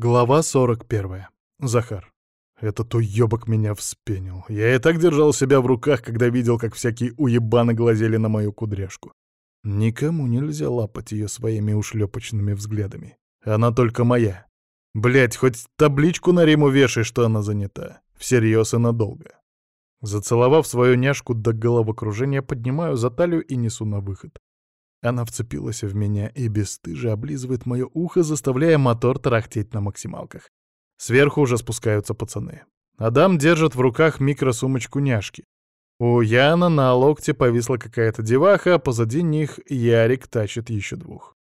Глава 41. Захар. Этот уёбок меня вспенил. Я и так держал себя в руках, когда видел, как всякие уебаны глазели на мою кудряшку. Никому нельзя лапать ее своими ушлепочными взглядами. Она только моя. Блять, хоть табличку на Риму вешай, что она занята. Всерьез и надолго. Зацеловав свою няшку до головокружения, поднимаю за талию и несу на выход. Она вцепилась в меня и бесстыже облизывает мое ухо, заставляя мотор тарахтеть на максималках. Сверху уже спускаются пацаны. Адам держит в руках микросумочку няшки. У Яна на локте повисла какая-то деваха, а позади них Ярик тащит еще двух.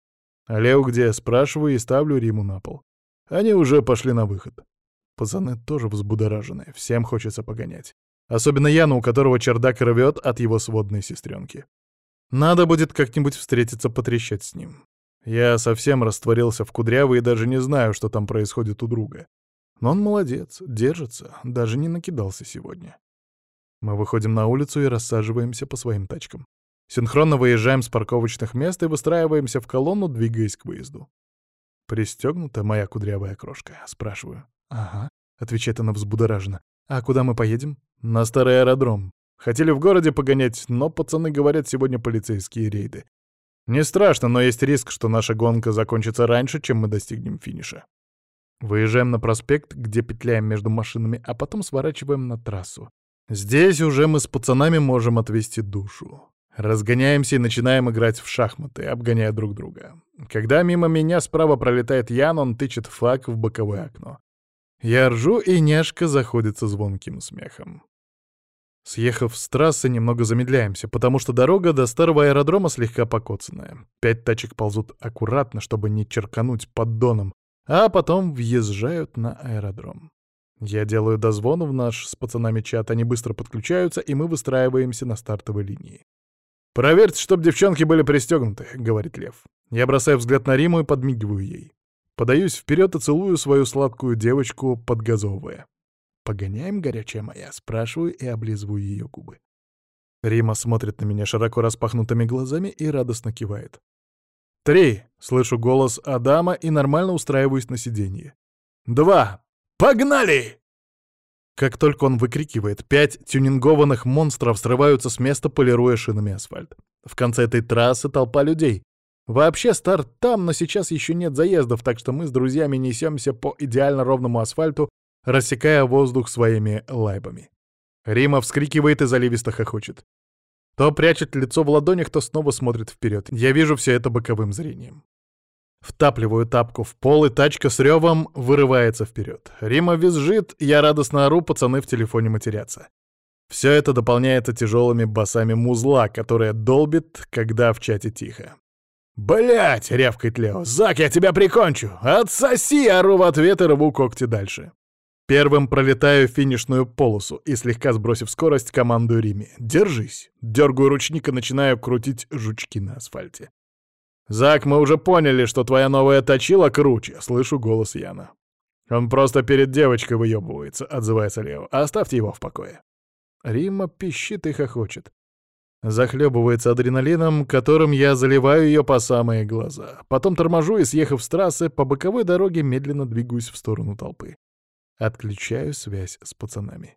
Лео где, спрашиваю и ставлю Риму на пол. Они уже пошли на выход. Пацаны тоже взбудоражены, всем хочется погонять. Особенно Яну, у которого чердак рвет от его сводной сестренки. Надо будет как-нибудь встретиться потрещать с ним. Я совсем растворился в кудрявой и даже не знаю, что там происходит у друга. Но он молодец, держится, даже не накидался сегодня. Мы выходим на улицу и рассаживаемся по своим тачкам. Синхронно выезжаем с парковочных мест и выстраиваемся в колонну, двигаясь к выезду. «Пристегнута моя кудрявая крошка?» — спрашиваю. «Ага», — отвечает она взбудораженно. «А куда мы поедем?» «На старый аэродром. Хотели в городе погонять, но пацаны говорят, сегодня полицейские рейды. Не страшно, но есть риск, что наша гонка закончится раньше, чем мы достигнем финиша. Выезжаем на проспект, где петляем между машинами, а потом сворачиваем на трассу. Здесь уже мы с пацанами можем отвести душу. Разгоняемся и начинаем играть в шахматы, обгоняя друг друга. Когда мимо меня справа пролетает Ян, он тычет фак в боковое окно. Я ржу, и няшка заходится звонким смехом. Съехав с трассы, немного замедляемся, потому что дорога до старого аэродрома слегка покоцанная. Пять тачек ползут аккуратно, чтобы не черкануть поддоном, а потом въезжают на аэродром. Я делаю дозвон в наш с пацанами чат, они быстро подключаются, и мы выстраиваемся на стартовой линии. «Проверьте, чтобы девчонки были пристегнуты», — говорит Лев. Я бросаю взгляд на Риму и подмигиваю ей. Подаюсь вперед и целую свою сладкую девочку, подгазовывая. «Погоняем, горячая моя?» — спрашиваю и облизываю ее губы. Рима смотрит на меня широко распахнутыми глазами и радостно кивает. «Три!» — слышу голос Адама и нормально устраиваюсь на сиденье. «Два! Погнали!» Как только он выкрикивает, пять тюнингованных монстров срываются с места, полируя шинами асфальт. В конце этой трассы толпа людей. Вообще старт там, но сейчас еще нет заездов, так что мы с друзьями несемся по идеально ровному асфальту, рассекая воздух своими лайбами. Рима вскрикивает и заливисто хохочет. То прячет лицо в ладонях, то снова смотрит вперед. Я вижу все это боковым зрением. Втапливаю тапку в пол, и тачка с ревом вырывается вперед. Рима визжит, я радостно ору, пацаны в телефоне матерятся. Все это дополняется тяжелыми басами музла, которая долбит, когда в чате тихо. Блять, рявкает Лео. «Зак, я тебя прикончу! Отсоси!» — ору в ответ и рву когти дальше. Первым пролетаю финишную полосу и, слегка сбросив скорость, командую Риме. «Держись!» Дергаю ручник и начинаю крутить жучки на асфальте. «Зак, мы уже поняли, что твоя новая точила круче!» Слышу голос Яна. «Он просто перед девочкой выебывается», — отзывается Лео. «Оставьте его в покое». Рима пищит и хохочет. Захлебывается адреналином, которым я заливаю ее по самые глаза. Потом торможу и, съехав с трассы, по боковой дороге медленно двигаюсь в сторону толпы. Отключаю связь с пацанами.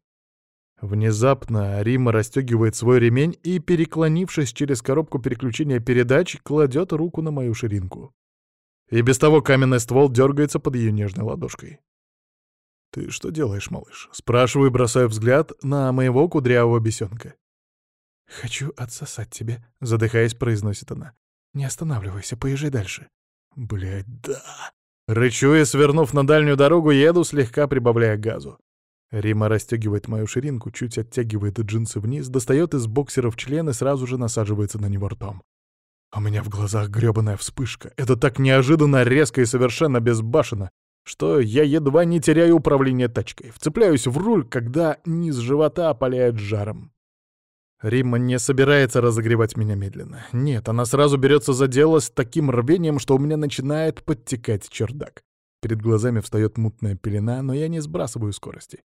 Внезапно Рима расстегивает свой ремень и, переклонившись через коробку переключения передач, кладет руку на мою ширинку. И без того каменный ствол дергается под ее нежной ладошкой. «Ты что делаешь, малыш?» — спрашиваю и бросаю взгляд на моего кудрявого бесенка. «Хочу отсосать тебе», — задыхаясь, произносит она. «Не останавливайся, поезжай дальше». Блять, да. Рычу и, свернув на дальнюю дорогу, еду, слегка прибавляя газу. Рима расстегивает мою ширинку, чуть оттягивает джинсы вниз, достает из боксеров член и сразу же насаживается на него ртом. У меня в глазах грёбаная вспышка. Это так неожиданно, резко и совершенно безбашенно, что я едва не теряю управление тачкой. Вцепляюсь в руль, когда низ живота опаляет жаром. Римма не собирается разогревать меня медленно. Нет, она сразу берется за дело с таким рвением, что у меня начинает подтекать чердак. Перед глазами встает мутная пелена, но я не сбрасываю скорости.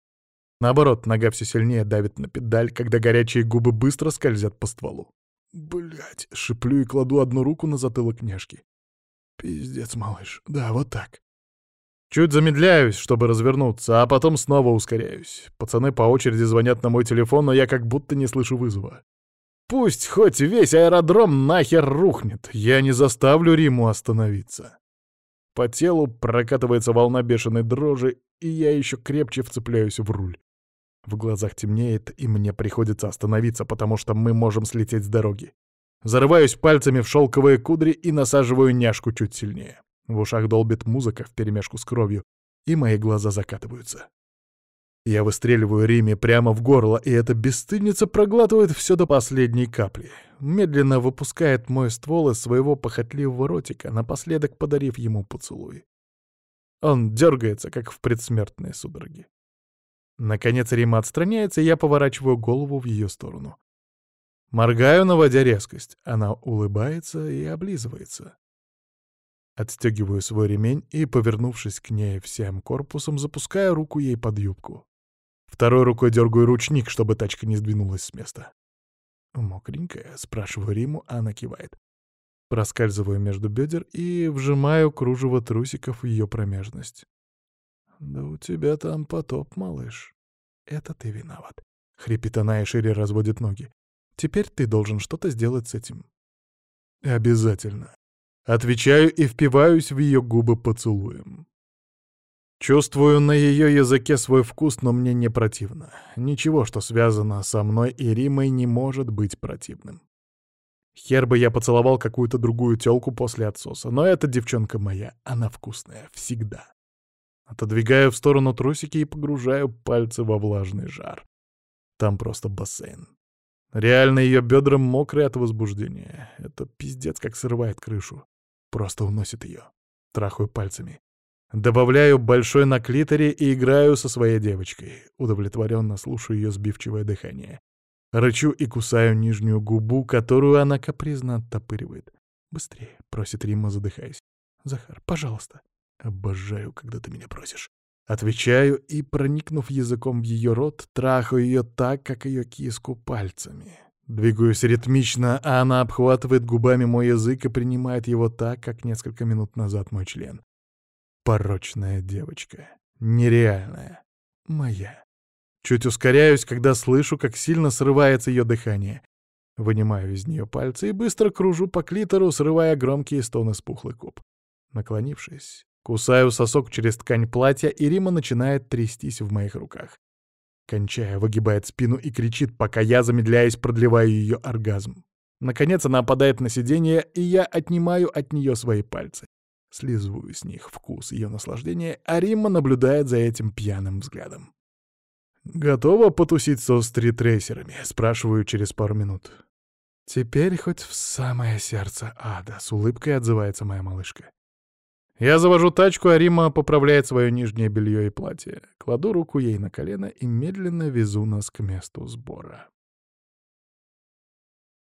Наоборот, нога все сильнее давит на педаль, когда горячие губы быстро скользят по стволу. Блять, шиплю и кладу одну руку на затылок няшки. Пиздец, малыш. Да, вот так. Чуть замедляюсь, чтобы развернуться, а потом снова ускоряюсь. Пацаны по очереди звонят на мой телефон, но я как будто не слышу вызова. Пусть хоть весь аэродром нахер рухнет, я не заставлю Риму остановиться. По телу прокатывается волна бешеной дрожи, и я еще крепче вцепляюсь в руль. В глазах темнеет, и мне приходится остановиться, потому что мы можем слететь с дороги. Зарываюсь пальцами в шелковые кудри и насаживаю няшку чуть сильнее. В ушах долбит музыка вперемешку с кровью, и мои глаза закатываются. Я выстреливаю Риме прямо в горло, и эта бесстыдница проглатывает все до последней капли. Медленно выпускает мой ствол из своего похотливого ротика, напоследок подарив ему поцелуй. Он дергается, как в предсмертные судороги. Наконец Рима отстраняется, и я поворачиваю голову в ее сторону. Моргаю, наводя резкость. Она улыбается и облизывается. Отстегиваю свой ремень и, повернувшись к ней всем корпусом, запускаю руку ей под юбку. Второй рукой дергаю ручник, чтобы тачка не сдвинулась с места. «Мокренькая?» — спрашиваю Риму, а она кивает. Проскальзываю между бедер и вжимаю кружево трусиков в ее промежность. «Да у тебя там потоп, малыш. Это ты виноват». Хрипит она и шире разводит ноги. «Теперь ты должен что-то сделать с этим». «Обязательно». Отвечаю и впиваюсь в ее губы поцелуем. Чувствую на ее языке свой вкус, но мне не противно. Ничего, что связано со мной и Римой, не может быть противным. Хер бы я поцеловал какую-то другую тёлку после отсоса, но эта девчонка моя, она вкусная, всегда. Отодвигаю в сторону трусики и погружаю пальцы во влажный жар. Там просто бассейн. Реально ее бедра мокрые от возбуждения. Это пиздец как срывает крышу. Просто уносит ее. Трахаю пальцами. Добавляю большой на клиторе и играю со своей девочкой. Удовлетворенно слушаю ее сбивчивое дыхание. Рычу и кусаю нижнюю губу, которую она капризно оттопыривает. «Быстрее», — просит Рима, задыхаясь. «Захар, пожалуйста». «Обожаю, когда ты меня просишь». Отвечаю и, проникнув языком в ее рот, трахаю ее так, как ее киску пальцами. Двигаюсь ритмично, а она обхватывает губами мой язык и принимает его так, как несколько минут назад мой член. Порочная девочка. Нереальная. Моя. Чуть ускоряюсь, когда слышу, как сильно срывается ее дыхание. Вынимаю из нее пальцы и быстро кружу по клитору, срывая громкие стоны с пухлый куб. Наклонившись, Кусаю сосок через ткань платья, и Рима начинает трястись в моих руках. Кончая, выгибает спину и кричит, пока я, замедляясь, продлеваю ее оргазм. Наконец она опадает на сиденье, и я отнимаю от нее свои пальцы. Слизываю с них вкус ее наслаждения, а Римма наблюдает за этим пьяным взглядом. «Готова потусить со стритрейсерами?» — спрашиваю через пару минут. «Теперь хоть в самое сердце ада», — с улыбкой отзывается моя малышка. Я завожу тачку, а Рима поправляет свое нижнее белье и платье. Кладу руку ей на колено и медленно везу нас к месту сбора.